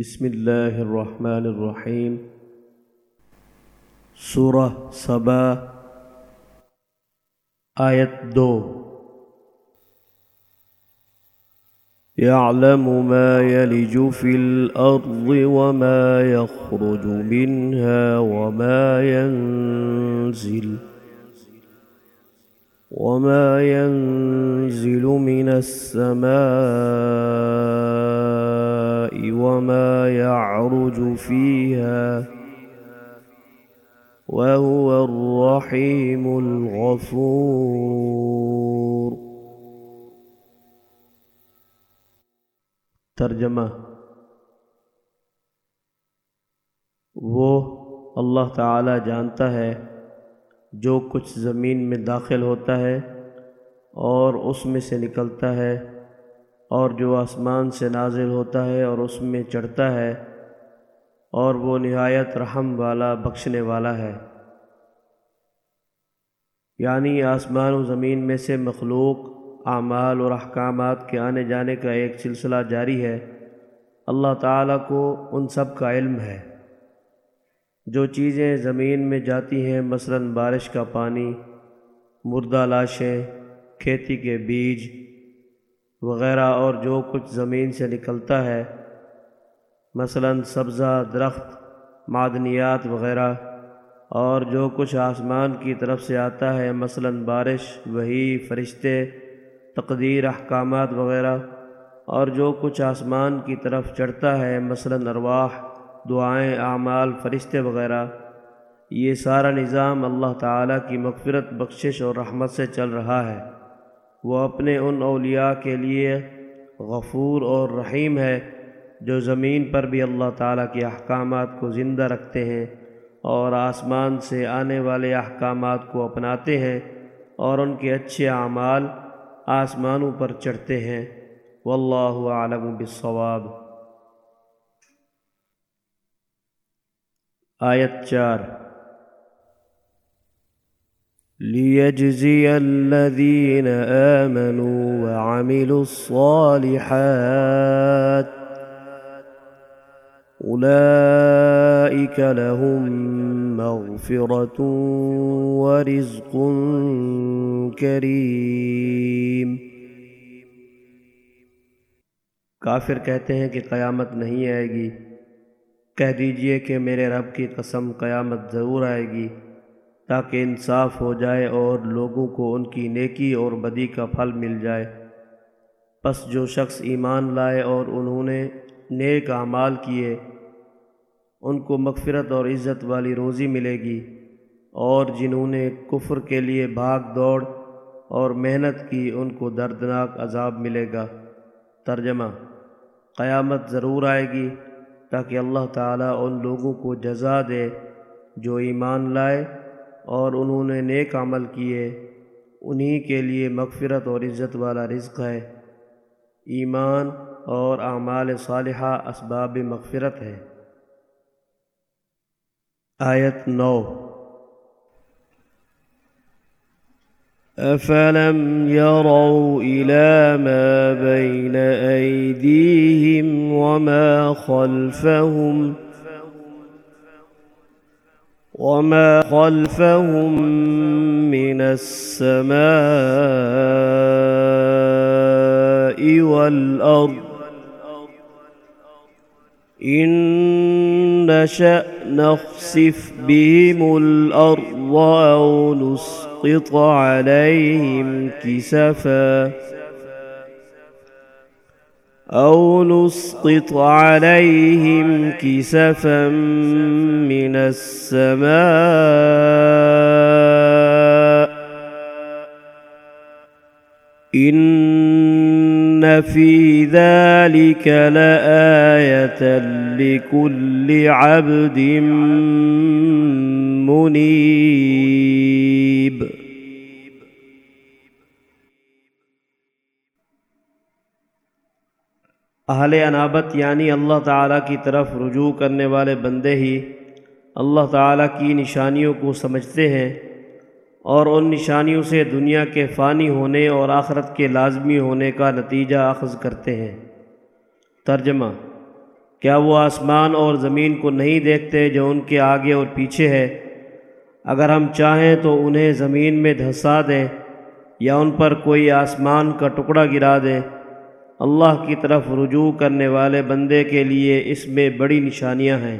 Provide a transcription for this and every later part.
بسم اللہ الرحمن الرحیم سورہ صبا آیت دو يعلم ما يلج في الأرض وما يخرج منها وما ينزل وما ينزل من السماء وما يعرج فيها وهو الرحيم الغفور. ترجمہ وہ اللہ تعالی جانتا ہے جو کچھ زمین میں داخل ہوتا ہے اور اس میں سے نکلتا ہے اور جو آسمان سے نازل ہوتا ہے اور اس میں چڑھتا ہے، اور وہ نہایت رحم والا، بخشنے والا ہے۔ یعنی آسمان و زمین میں سے مخلوق، اعمال اور احکامات کے آنے جانے کا ایک سلسلہ جاری ہے۔ اللہ تعالیٰ کو ان سب کا علم ہے۔ جو چیزیں زمین میں جاتی ہیں، مثلا بارش کا پانی، مردہ لاشیں، کھیتی کے بیج وغیرہ اور جو کچھ زمین سے نکلتا ہے، مثلا سبزہ، درخت، معدنیات وغیرہ، اور جو کچھ آسمان کی طرف سے آتا ہے، مثلا بارش وہی فرشتے، تقدیر، احکامات وغیرہ، اور جو کچھ آسمان کی طرف چڑھتا ہے، مثلا ارواح، دعائیں، اعمال، فرشتے وغیرہ، یہ سارا نظام اللہ تعالیٰ کی مغفرت، بخشش اور رحمت سے چل رہا ہے۔ وہ اپنے ان اولیاء کے لیے غفور اور رحیم ہے جو زمین پر بھی اللہ تعالیٰ کے احکامات کو زندہ رکھتے ہیں اور آسمان سے آنے والے احکامات کو اپناتے ہیں اور ان کے اچھے اعمال آسمانوں پر چڑھتے ہیں۔ واللہ عالم بالصواب۔ آیت چار۔ ليجزي الذين آمنوا وعملوا الصالحات أولئك لهم مغفرة ورزق كريم کافر کہتے ہیں کہ قیامت نہیں آئے گی۔ کہہ دیجیے کہ میرے رب کی قسم قیامت ضرور آئے گی۔ تاکہ انصاف ہو جائے اور لوگوں کو ان کی نیکی اور بدی کا پھل مل جائے۔ پس جو شخص ایمان لائے اور انہوں نے نیک اعمال کیے، ان کو مغفرت اور عزت والی روزی ملے گی۔ اور جنہوں نے کفر کے لیے بھاگ دوڑ اور محنت کی، ان کو دردناک عذاب ملے گا۔ ترجمہ قیامت ضرور آئے گی تاکہ اللہ تعالیٰ ان لوگوں کو جزا دے جو ایمان لائے اور انہوں نے نیک عمل کیے۔ انہی کے لیے مغفرت اور عزت والا رزق ہے۔ ایمان اور اعمال صالحہ اسباب مغفرت ہے۔ آیت نو۔ أفلم يروا إلى ما بين أيديهم وما خلفهم وما خلفهم من السماء والأرض إن نشأ نخسف بهم الأرض أو نسقط عليهم كسفا أو نسقط عليهم كسفا من السماء إن في ذلك لآية لكل عبد منيب اہل انابت یعنی اللہ تعالیٰ کی طرف رجوع کرنے والے بندے ہی اللہ تعالیٰ کی نشانیوں کو سمجھتے ہیں اور ان نشانیوں سے دنیا کے فانی ہونے اور آخرت کے لازمی ہونے کا نتیجہ اخذ کرتے ہیں۔ ترجمہ کیا وہ آسمان اور زمین کو نہیں دیکھتے جو ان کے آگے اور پیچھے ہے؟ اگر ہم چاہیں تو انہیں زمین میں دھسا دیں یا ان پر کوئی آسمان کا ٹکڑا گرا دیں۔ اللہ کی طرف رجوع کرنے والے بندے کے لیے اس میں بڑی نشانیاں ہیں۔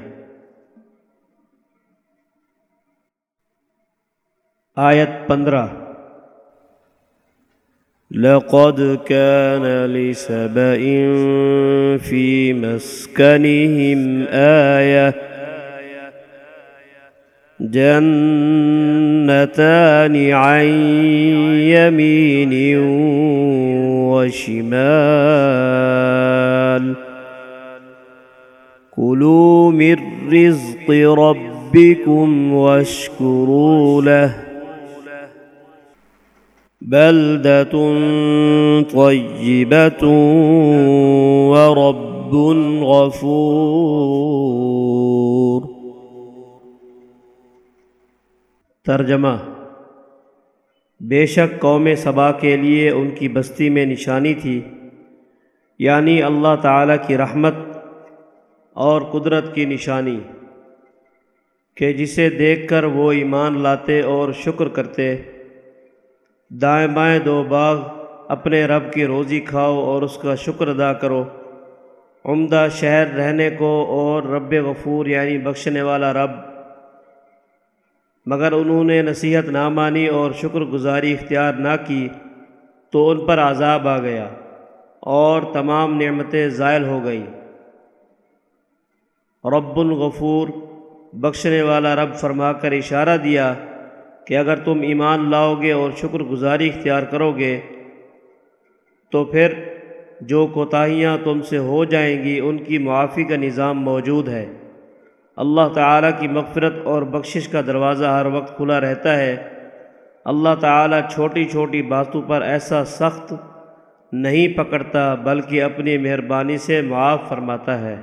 آیت پندرہ۔ لقد كان لسبإ في مسكنهم آية جنتان عن يمين وشمال كلوا من رزق ربكم واشكروا له. بلدة طيبة ورب غفور. ترجمہ بے شک قوم صبا کے لیے ان کی بستی میں نشانی تھی۔ یعنی اللہ تعالیٰ کی رحمت اور قدرت کی نشانی کہ جسے دیکھ کر وہ ایمان لاتے اور شکر کرتے۔ دائیں بائیں دو باغ اپنے رب کی روزی کھاؤ اور اس کا شکر ادا کرو۔ عمدہ شہر رہنے کو اور رب غفور یعنی بخشنے والا رب مگر انہوں نے نصیحت نہ مانی اور شکر گزاری اختیار نہ کی تو ان پر عذاب آ گیا اور تمام نعمتیں زائل ہو گئیں۔ رب الغفور، بخشنے والا رب فرما کر اشارہ دیا کہ اگر تم ایمان لاؤ گے اور شکر گزاری اختیار کرو گے تو پھر جو کوتاہیاں تم سے ہو جائیں گی ان کی معافی کا نظام موجود ہے۔ اللہ تعالیٰ کی مغفرت اور بخشش کا دروازہ ہر وقت کھلا رہتا ہے۔ اللہ تعالیٰ چھوٹی چھوٹی باتوں پر ایسا سخت نہیں پکڑتا، بلکہ اپنی مہربانی سے معاف فرماتا ہے۔